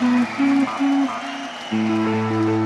嗯嗯嗯嗯